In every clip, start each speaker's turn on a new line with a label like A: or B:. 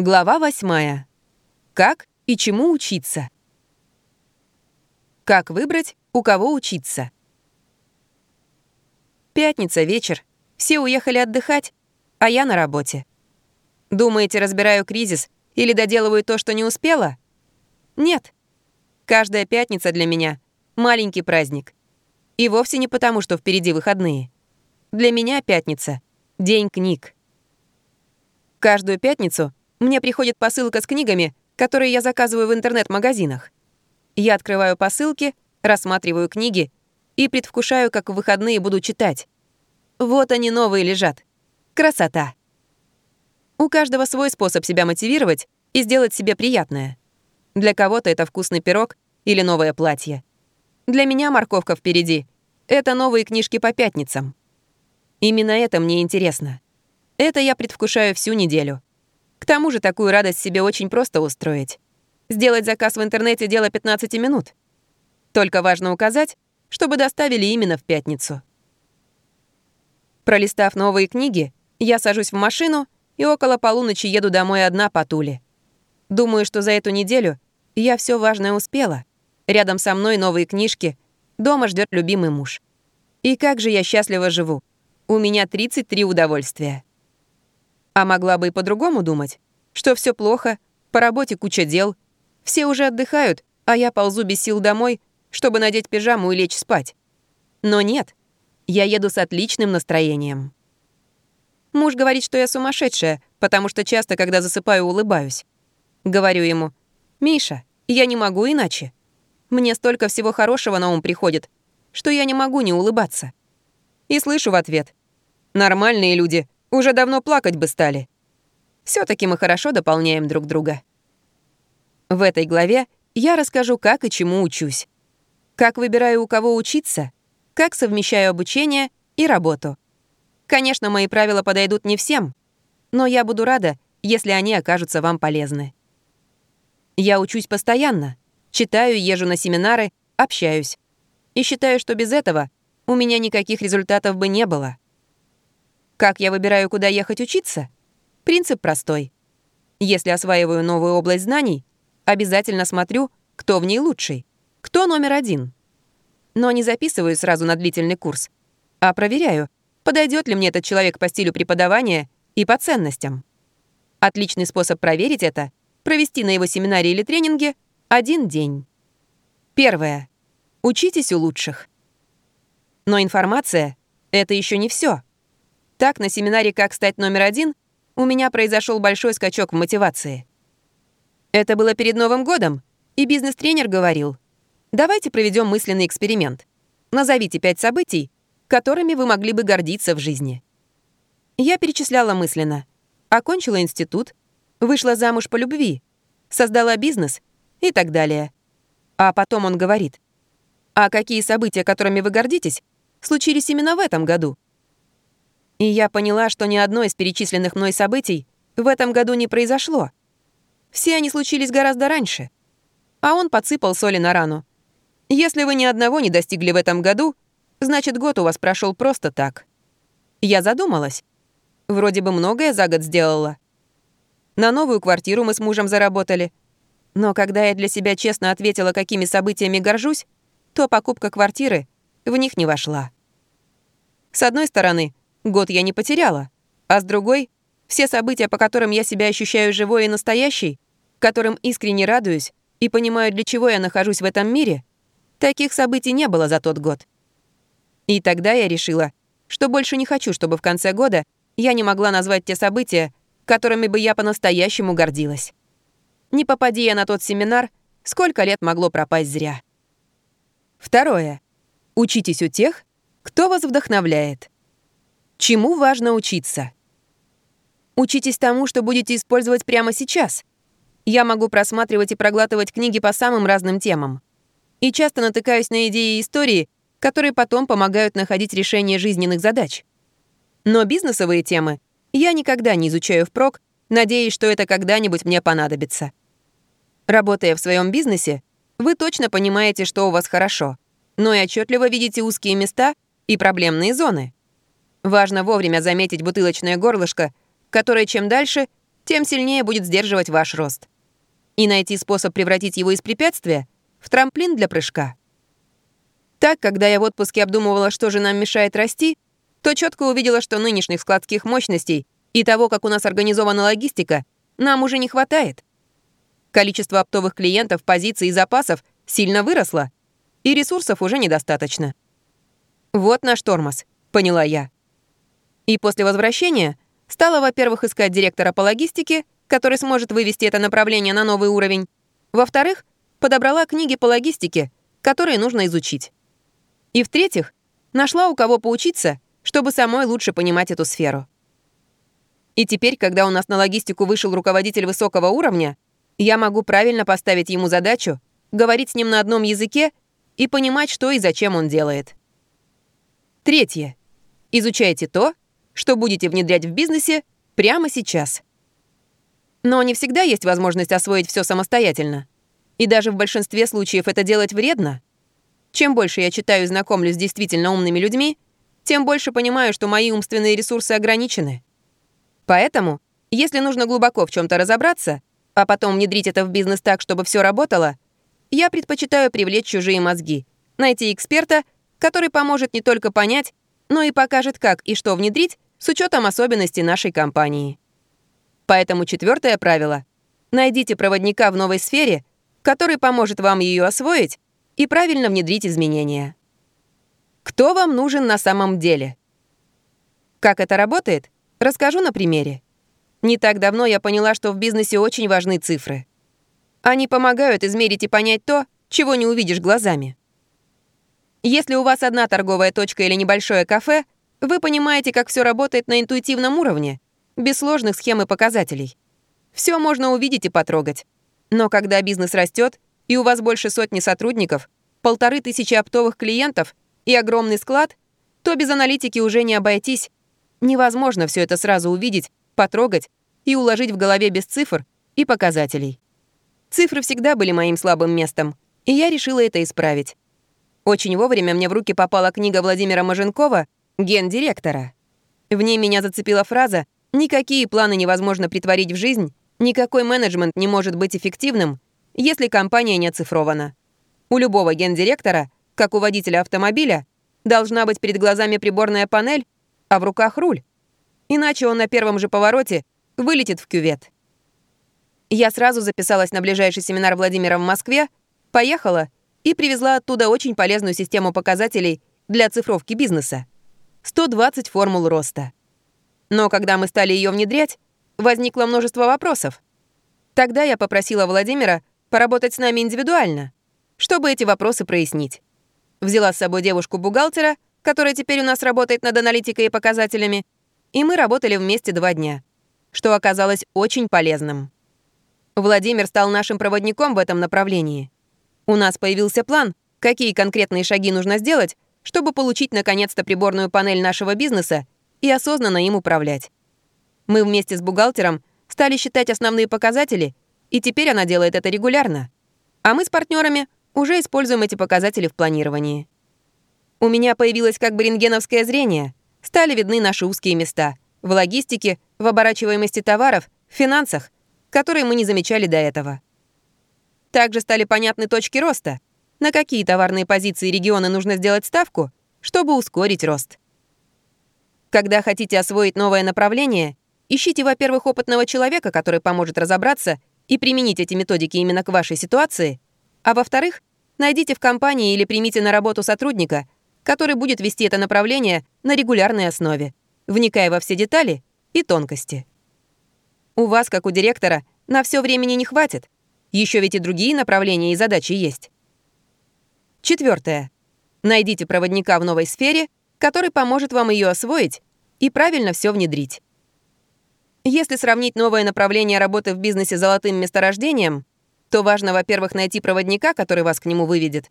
A: Глава восьмая. Как и чему учиться? Как выбрать, у кого учиться? Пятница, вечер. Все уехали отдыхать, а я на работе. Думаете, разбираю кризис или доделываю то, что не успела? Нет. Каждая пятница для меня — маленький праздник. И вовсе не потому, что впереди выходные. Для меня пятница — день книг. Каждую пятницу мне приходит посылка с книгами, которые я заказываю в интернет-магазинах. Я открываю посылки, рассматриваю книги и предвкушаю, как в выходные буду читать. Вот они новые лежат. Красота. У каждого свой способ себя мотивировать и сделать себе приятное. Для кого-то это вкусный пирог или новое платье. Для меня морковка впереди — это новые книжки по пятницам. Именно это мне интересно. Это я предвкушаю всю неделю. К тому же такую радость себе очень просто устроить. Сделать заказ в интернете — дело 15 минут. Только важно указать, чтобы доставили именно в пятницу. Пролистав новые книги, я сажусь в машину и около полуночи еду домой одна по Туле. Думаю, что за эту неделю я все важное успела. Рядом со мной новые книжки, дома ждет любимый муж. И как же я счастливо живу. У меня 33 удовольствия. А могла бы и по-другому думать, что все плохо, по работе куча дел, все уже отдыхают, а я ползу без сил домой, чтобы надеть пижаму и лечь спать. Но нет, я еду с отличным настроением. Муж говорит, что я сумасшедшая, потому что часто, когда засыпаю, улыбаюсь. Говорю ему, «Миша, я не могу иначе. Мне столько всего хорошего на ум приходит, что я не могу не улыбаться». И слышу в ответ, «Нормальные люди уже давно плакать бы стали. все таки мы хорошо дополняем друг друга. В этой главе я расскажу, как и чему учусь. Как выбираю, у кого учиться, как совмещаю обучение и работу. Конечно, мои правила подойдут не всем, но я буду рада, если они окажутся вам полезны. Я учусь постоянно, читаю, езжу на семинары, общаюсь. И считаю, что без этого у меня никаких результатов бы не было. Как я выбираю, куда ехать учиться? Принцип простой. Если осваиваю новую область знаний, обязательно смотрю, кто в ней лучший, кто номер один. Но не записываю сразу на длительный курс, а проверяю, подойдет ли мне этот человек по стилю преподавания и по ценностям. Отличный способ проверить это — провести на его семинаре или тренинге один день. Первое. Учитесь у лучших. Но информация — это еще не все. Так, на семинаре «Как стать номер один» у меня произошел большой скачок в мотивации. Это было перед Новым годом, и бизнес-тренер говорил, давайте проведем мысленный эксперимент. Назовите пять событий, которыми вы могли бы гордиться в жизни. Я перечисляла мысленно. Окончила институт, вышла замуж по любви, создала бизнес и так далее. А потом он говорит, а какие события, которыми вы гордитесь, случились именно в этом году? И я поняла, что ни одно из перечисленных мной событий в этом году не произошло. Все они случились гораздо раньше. А он подсыпал соли на рану. Если вы ни одного не достигли в этом году, значит, год у вас прошел просто так. Я задумалась. Вроде бы многое за год сделала. На новую квартиру мы с мужем заработали. Но когда я для себя честно ответила, какими событиями горжусь, то покупка квартиры в них не вошла. С одной стороны, Год я не потеряла. А с другой, все события, по которым я себя ощущаю живой и настоящей, которым искренне радуюсь и понимаю, для чего я нахожусь в этом мире, таких событий не было за тот год. И тогда я решила, что больше не хочу, чтобы в конце года я не могла назвать те события, которыми бы я по-настоящему гордилась. Не попади я на тот семинар, сколько лет могло пропасть зря. Второе. Учитесь у тех, кто вас вдохновляет. Чему важно учиться? Учитесь тому, что будете использовать прямо сейчас. Я могу просматривать и проглатывать книги по самым разным темам. И часто натыкаюсь на идеи и истории, которые потом помогают находить решение жизненных задач. Но бизнесовые темы я никогда не изучаю впрок, надеясь, что это когда-нибудь мне понадобится. Работая в своем бизнесе, вы точно понимаете, что у вас хорошо, но и отчетливо видите узкие места и проблемные зоны. Важно вовремя заметить бутылочное горлышко, которое чем дальше, тем сильнее будет сдерживать ваш рост. И найти способ превратить его из препятствия в трамплин для прыжка. Так, когда я в отпуске обдумывала, что же нам мешает расти, то четко увидела, что нынешних складских мощностей и того, как у нас организована логистика, нам уже не хватает. Количество оптовых клиентов, позиций и запасов сильно выросло, и ресурсов уже недостаточно. Вот наш тормоз, поняла я. И после возвращения стала, во-первых, искать директора по логистике, который сможет вывести это направление на новый уровень. Во-вторых, подобрала книги по логистике, которые нужно изучить. И в-третьих, нашла у кого поучиться, чтобы самой лучше понимать эту сферу. И теперь, когда у нас на логистику вышел руководитель высокого уровня, я могу правильно поставить ему задачу, говорить с ним на одном языке и понимать, что и зачем он делает. Третье. Изучайте то, что будете внедрять в бизнесе прямо сейчас. Но не всегда есть возможность освоить все самостоятельно. И даже в большинстве случаев это делать вредно. Чем больше я читаю и знакомлюсь с действительно умными людьми, тем больше понимаю, что мои умственные ресурсы ограничены. Поэтому, если нужно глубоко в чем то разобраться, а потом внедрить это в бизнес так, чтобы все работало, я предпочитаю привлечь чужие мозги, найти эксперта, который поможет не только понять, но и покажет, как и что внедрить с учетом особенностей нашей компании. Поэтому четвертое правило — найдите проводника в новой сфере, который поможет вам ее освоить и правильно внедрить изменения. Кто вам нужен на самом деле? Как это работает, расскажу на примере. Не так давно я поняла, что в бизнесе очень важны цифры. Они помогают измерить и понять то, чего не увидишь глазами. Если у вас одна торговая точка или небольшое кафе, вы понимаете, как все работает на интуитивном уровне, без сложных схем и показателей. Все можно увидеть и потрогать. Но когда бизнес растет, и у вас больше сотни сотрудников, полторы тысячи оптовых клиентов и огромный склад, то без аналитики уже не обойтись. Невозможно все это сразу увидеть, потрогать и уложить в голове без цифр и показателей. Цифры всегда были моим слабым местом, и я решила это исправить. Очень вовремя мне в руки попала книга Владимира Маженкова «Гендиректора». В ней меня зацепила фраза «Никакие планы невозможно притворить в жизнь, никакой менеджмент не может быть эффективным, если компания не оцифрована. У любого гендиректора, как у водителя автомобиля, должна быть перед глазами приборная панель, а в руках руль. Иначе он на первом же повороте вылетит в кювет. Я сразу записалась на ближайший семинар Владимира в Москве, поехала и привезла оттуда очень полезную систему показателей для цифровки бизнеса. 120 формул роста. Но когда мы стали ее внедрять, возникло множество вопросов. Тогда я попросила Владимира поработать с нами индивидуально, чтобы эти вопросы прояснить. Взяла с собой девушку-бухгалтера, которая теперь у нас работает над аналитикой и показателями, и мы работали вместе два дня, что оказалось очень полезным. Владимир стал нашим проводником в этом направлении. У нас появился план, какие конкретные шаги нужно сделать, чтобы получить наконец-то приборную панель нашего бизнеса и осознанно им управлять. Мы вместе с бухгалтером стали считать основные показатели и теперь она делает это регулярно. А мы с партнерами уже используем эти показатели в планировании. У меня появилось как бы рентгеновское зрение. Стали видны наши узкие места в логистике, в оборачиваемости товаров, в финансах, которые мы не замечали до этого. Также стали понятны точки роста, на какие товарные позиции и регионы нужно сделать ставку, чтобы ускорить рост. Когда хотите освоить новое направление, ищите, во-первых, опытного человека, который поможет разобраться и применить эти методики именно к вашей ситуации, а во-вторых, найдите в компании или примите на работу сотрудника, который будет вести это направление на регулярной основе, вникая во все детали и тонкости. У вас, как у директора, на все времени не хватит. Еще ведь и другие направления и задачи есть. Четвертое. Найдите проводника в новой сфере, который поможет вам ее освоить и правильно все внедрить. Если сравнить новое направление работы в бизнесе с золотым месторождением, то важно, во-первых, найти проводника, который вас к нему выведет,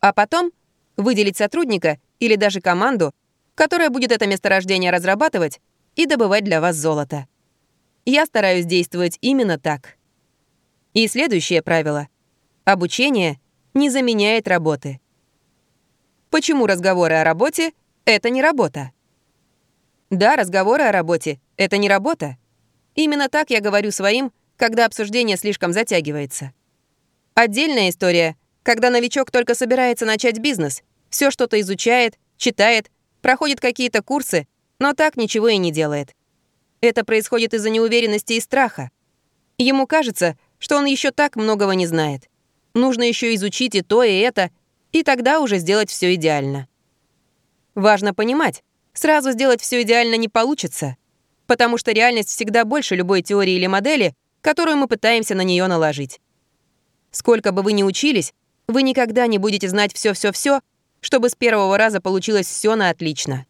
A: а потом выделить сотрудника или даже команду, которая будет это месторождение разрабатывать и добывать для вас золото. Я стараюсь действовать именно так. И следующее правило. Обучение не заменяет работы. Почему разговоры о работе — это не работа? Да, разговоры о работе — это не работа. Именно так я говорю своим, когда обсуждение слишком затягивается. Отдельная история, когда новичок только собирается начать бизнес, все что-то изучает, читает, проходит какие-то курсы, но так ничего и не делает. Это происходит из-за неуверенности и страха. Ему кажется, что он еще так многого не знает. Нужно еще изучить и то, и это, и тогда уже сделать все идеально. Важно понимать, сразу сделать все идеально не получится, потому что реальность всегда больше любой теории или модели, которую мы пытаемся на нее наложить. Сколько бы вы ни учились, вы никогда не будете знать все-все-все, чтобы с первого раза получилось все на отлично.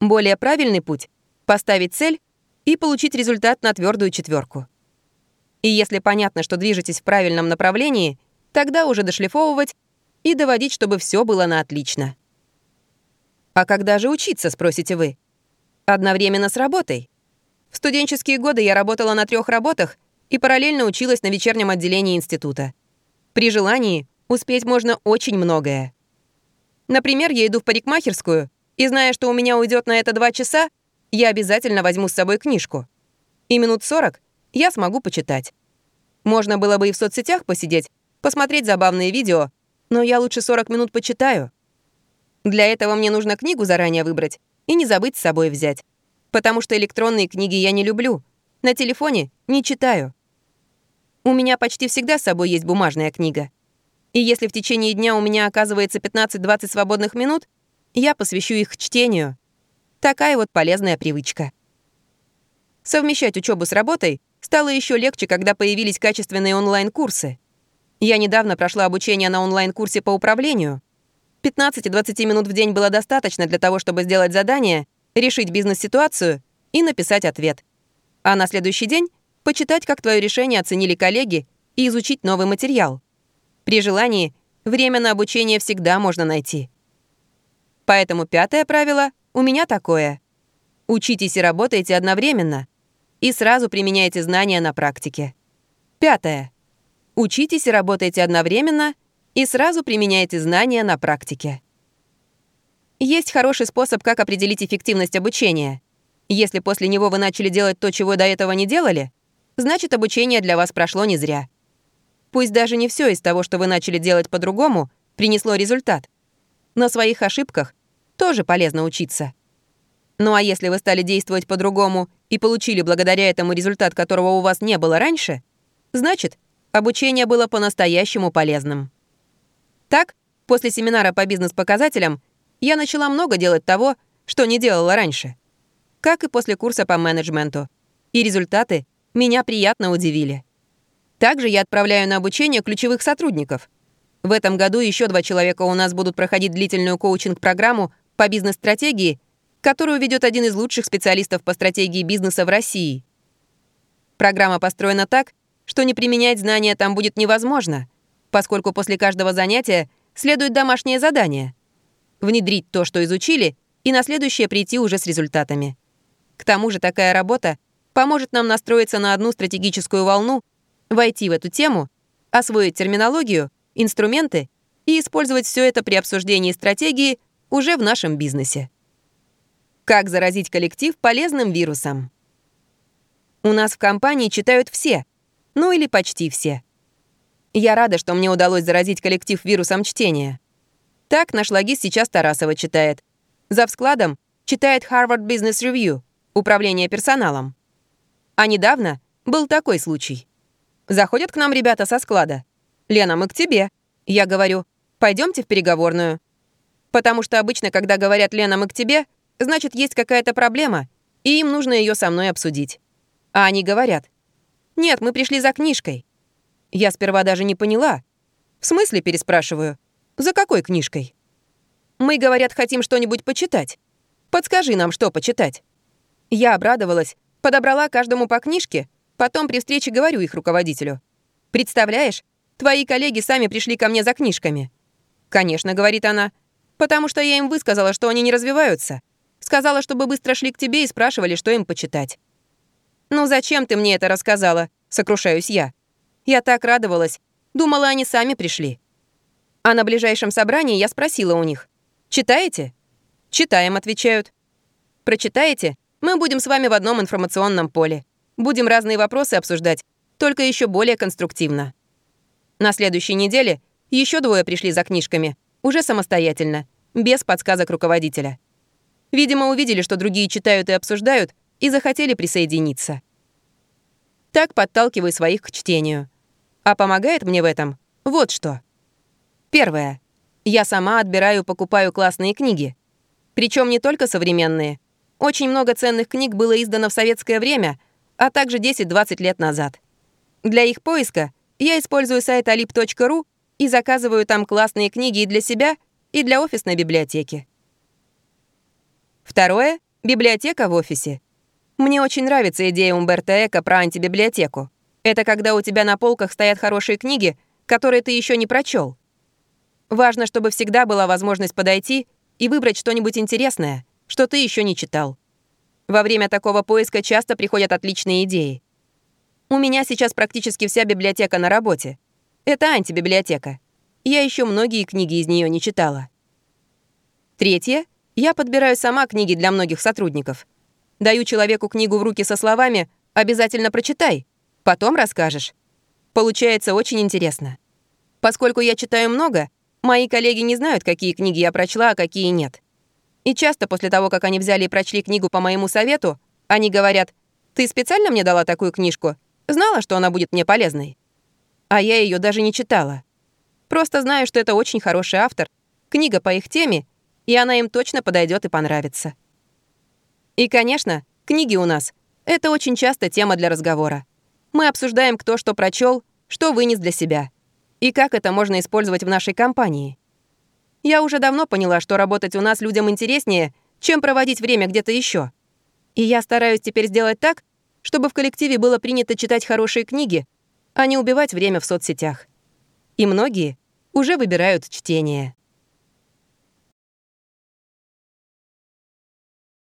A: Более правильный путь — поставить цель и получить результат на твердую четверку. И если понятно, что движетесь в правильном направлении, тогда уже дошлифовывать и доводить, чтобы все было на отлично. А когда же учиться, спросите вы? Одновременно с работой. В студенческие годы я работала на трех работах и параллельно училась на вечернем отделении института. При желании успеть можно очень многое. Например, я иду в парикмахерскую, и зная, что у меня уйдет на это два часа, я обязательно возьму с собой книжку. И минут 40 я смогу почитать. Можно было бы и в соцсетях посидеть, посмотреть забавные видео, но я лучше 40 минут почитаю. Для этого мне нужно книгу заранее выбрать и не забыть с собой взять. Потому что электронные книги я не люблю. На телефоне не читаю. У меня почти всегда с собой есть бумажная книга. И если в течение дня у меня оказывается 15-20 свободных минут, я посвящу их чтению. Такая вот полезная привычка. Совмещать учебу с работой стало еще легче, когда появились качественные онлайн-курсы. Я недавно прошла обучение на онлайн-курсе по управлению. 15-20 минут в день было достаточно для того, чтобы сделать задание, решить бизнес-ситуацию и написать ответ. А на следующий день почитать, как твое решение оценили коллеги, и изучить новый материал. При желании время на обучение всегда можно найти. Поэтому пятое правило у меня такое. Учитесь и работайте одновременно. И сразу применяйте знания на практике. Пятое. Учитесь и работайте одновременно и сразу применяйте знания на практике. Есть хороший способ, как определить эффективность обучения. Если после него вы начали делать то, чего до этого не делали, значит, обучение для вас прошло не зря. Пусть даже не все из того, что вы начали делать по-другому, принесло результат. На своих ошибках тоже полезно учиться. Ну а если вы стали действовать по-другому и получили благодаря этому результат, которого у вас не было раньше, значит, обучение было по-настоящему полезным. Так, после семинара по бизнес-показателям я начала много делать того, что не делала раньше. Как и после курса по менеджменту. И результаты меня приятно удивили. Также я отправляю на обучение ключевых сотрудников. В этом году еще два человека у нас будут проходить длительную коучинг-программу по бизнес-стратегии, которую ведет один из лучших специалистов по стратегии бизнеса в России. Программа построена так, что не применять знания там будет невозможно, поскольку после каждого занятия следует домашнее задание — внедрить то, что изучили, и на следующее прийти уже с результатами. К тому же такая работа поможет нам настроиться на одну стратегическую волну — войти в эту тему, освоить терминологию, инструменты и использовать все это при обсуждении стратегии уже в нашем бизнесе. Как заразить коллектив полезным вирусом? У нас в компании читают все, ну или почти все. Я рада, что мне удалось заразить коллектив вирусом чтения. Так наш логист сейчас Тарасова читает. За складом читает Harvard Business Review, управление персоналом. А недавно был такой случай. Заходят к нам ребята со склада. «Лена, мы к тебе». Я говорю, пойдемте в переговорную. Потому что обычно, когда говорят «Лена, мы к тебе», значит, есть какая-то проблема, и им нужно ее со мной обсудить. А они говорят, «Нет, мы пришли за книжкой». Я сперва даже не поняла. «В смысле?» — переспрашиваю. «За какой книжкой?» «Мы, говорят, хотим что-нибудь почитать. Подскажи нам, что почитать». Я обрадовалась, подобрала каждому по книжке Потом при встрече говорю их руководителю. «Представляешь, твои коллеги сами пришли ко мне за книжками». «Конечно», — говорит она, «потому что я им высказала, что они не развиваются. Сказала, чтобы быстро шли к тебе и спрашивали, что им почитать». «Ну зачем ты мне это рассказала?» — сокрушаюсь я. Я так радовалась. Думала, они сами пришли. А на ближайшем собрании я спросила у них. «Читаете?» «Читаем», — отвечают. «Прочитаете? Мы будем с вами в одном информационном поле. Будем разные вопросы обсуждать, только еще более конструктивно. На следующей неделе еще двое пришли за книжками, уже самостоятельно, без подсказок руководителя. Видимо, увидели, что другие читают и обсуждают, и захотели присоединиться. Так подталкиваю своих к чтению. А помогает мне в этом вот что. Первое. Я сама отбираю и покупаю классные книги. Причем не только современные. Очень много ценных книг было издано в советское время, а также 10-20 лет назад. Для их поиска я использую сайт alip.ru и заказываю там классные книги и для себя, и для офисной библиотеки. Второе — библиотека в офисе. Мне очень нравится идея Умберто Эко про антибиблиотеку. Это когда у тебя на полках стоят хорошие книги, которые ты еще не прочел. Важно, чтобы всегда была возможность подойти и выбрать что-нибудь интересное, что ты еще не читал. Во время такого поиска часто приходят отличные идеи. У меня сейчас практически вся библиотека на работе. Это антибиблиотека. Я еще многие книги из нее не читала. Третье. Я подбираю сама книги для многих сотрудников. Даю человеку книгу в руки со словами «обязательно прочитай», потом расскажешь. Получается очень интересно. Поскольку я читаю много, мои коллеги не знают, какие книги я прочла, а какие нет. И часто после того, как они взяли и прочли книгу по моему совету, они говорят «Ты специально мне дала такую книжку? Знала, что она будет мне полезной?» А я ее даже не читала. Просто знаю, что это очень хороший автор, книга по их теме, и она им точно подойдет и понравится. И, конечно, книги у нас — это очень часто тема для разговора. Мы обсуждаем, кто что прочел, что вынес для себя, и как это можно использовать в нашей компании. Я уже давно поняла, что работать у нас людям интереснее, чем проводить время где-то еще. И я стараюсь теперь сделать так, чтобы в коллективе было принято читать хорошие книги, а не убивать время в соцсетях. И многие уже выбирают чтение.